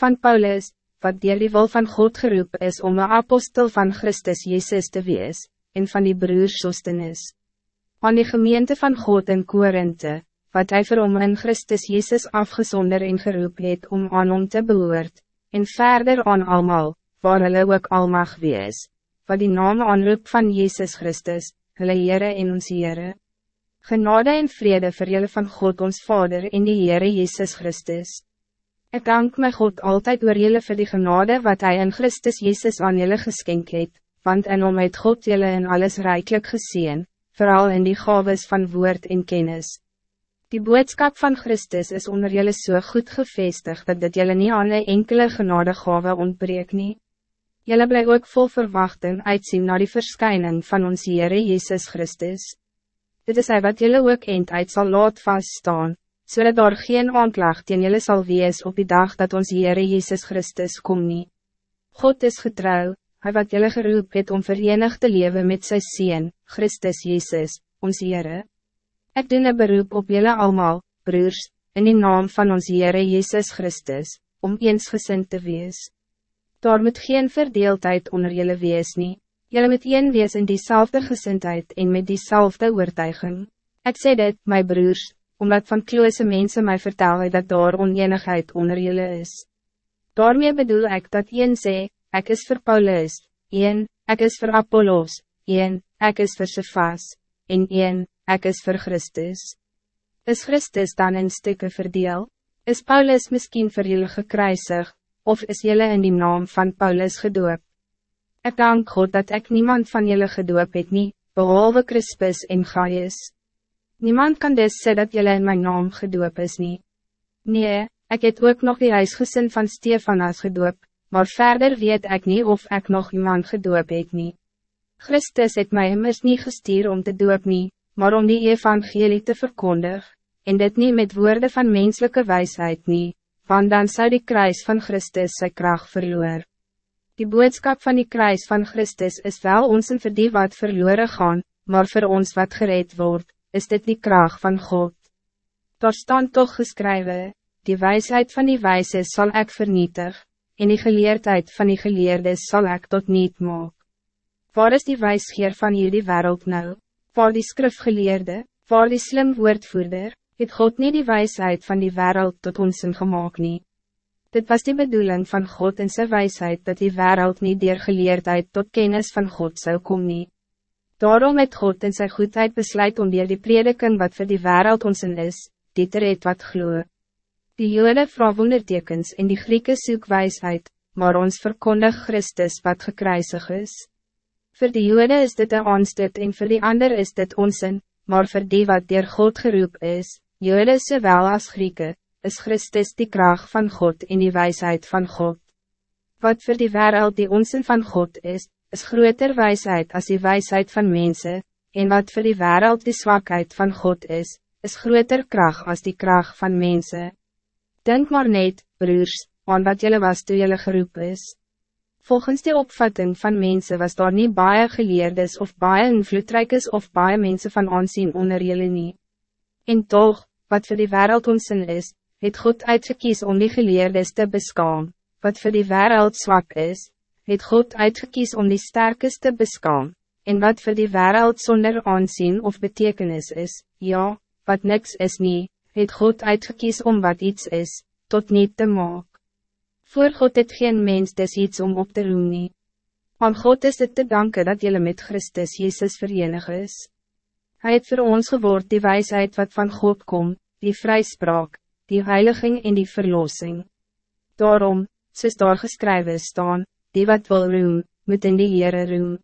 Van Paulus, wat dier die wil van God geroep is om een apostel van Christus Jezus te wees, en van die broers Sostenis. Aan die gemeente van God in Korinthe, wat hij vir hom in Christus Jezus afgezonder en geroep het om aan hom te behoort, en verder aan almal, waar hulle ook al mag wees, wat die naam aanroep van Jezus Christus, hulle Heere en ons Heere. Genade en vrede vir julle van God ons Vader en die Heere Jezus Christus. Ik dank my God altijd oor julle vir die genade wat Hij in Christus Jezus aan julle geskenk het, want en om het God julle in alles rijkelijk gezien, vooral in die gaves van woord en kennis. Die boodschap van Christus is onder julle so goed gevestigd dat dit julle niet aan een enkele genade gave ontbreek nie. Julle bly ook vol verwachting uitzien naar die verschijning van ons Heere Jezus Christus. Dit is hij wat jullie ook eind uit zal laat vaststaan, zodat so er geen aanklacht in jullie zal wees op die dag dat ons Heere Jezus Christus kom nie. God is getrouw, hij wat jullie geroep het om verenigd te leven met zijn Seen, Christus Jezus, ons Heere. Ik doe een beroep op jullie allemaal, broers, in die naam van ons Heere Jezus Christus, om eensgezind te wees. Daar moet geen verdeeldheid onder jullie wees nie. Jullie met een wees in diezelfde gezindheid en met diezelfde oortuiging. Ik zei dit, mijn broers, omdat van kloose mensen mij vertellen dat daar onenigheid onder jullie is. Daarmee bedoel ik dat een sê, ik is voor Paulus, een, ik is voor Apollos, een, ik is voor Cephas, en een, ik is voor Christus. Is Christus dan in stukken verdeel? Is Paulus misschien voor jullie gekruisig, of is jullie in die naam van Paulus gedoopt? Ik dank God dat ik niemand van jullie gedoop het nie, behalve Crispus en Gaius. Niemand kan dus sê dat jullie in mijn naam gedoop is nie. Nee, ik het ook nog die huisgesin van Stefanas gedoop, maar verder weet ik niet of ik nog iemand gedoop het nie. Christus het mij immers niet gestuur om te doop nie, maar om die evangelie te verkondig, en dit niet met woorden van menselijke wijsheid nie, want dan zou die kruis van Christus zijn kracht verloor. Die boodschap van die kruis van Christus is wel ons en vir die wat verloren gaan, maar voor ons wat gereed wordt, is dit die kracht van God. Daar staan toch geschreven, die wijsheid van die wijze zal ik vernietig, en die geleerdheid van die geleerde zal ik tot niet maak. Waar is die wijsgeer van jullie wereld nou? Waar die skrifgeleerde, waar die slim woordvoerder, het God niet die wijsheid van die wereld tot ons gemaakt niet. Dit was die bedoeling van God en zijn wijsheid dat die wereld niet dier geleerdheid tot kennis van God zou komen. Daarom het God en zijn goedheid besluit om dier die prediking wat voor die wereld ons is, die te red wat gloe. Die jode vraag wondertekens en die Grieken soek wijsheid, maar ons verkondig Christus wat gekruisig is. Voor die jode is dit een aanstoot en voor die ander is dit onzin, maar voor die wat dier God geroep is, jode zowel als Grieken, is Christus die kracht van God in die wijsheid van God. Wat voor die wereld die onzin van God is, is groter wijsheid als die wijsheid van mensen, en wat voor die wereld die zwakheid van God is, is groter kracht als die kracht van mensen. Denk maar net, broers, aan wat jullie was toen jullie geroep is. Volgens die opvatting van mensen was daar niet baie geleerdes of baie invloedrijkes of baie mensen van aanzien onder jullie niet. En toch, wat voor die wereld onzin is, het God uitgekies om die geleerdes te beskaam, wat voor die wereld zwak is, het God uitgekies om die sterkes te beskaam, en wat voor die wereld zonder aanzien of betekenis is, ja, wat niks is niet, het God uitgekies om wat iets is, tot niet te maak. Voor God het geen mens des iets om op te roem nie. Aan God is het te danken dat jullie met Christus Jezus verenig is. Hij het voor ons geword die wijsheid wat van God komt, die vrijspraak, die heiliging en die verlossing. Daarom, soos daar geskrywe staan, die wat wil roem, moet in die Heere roem.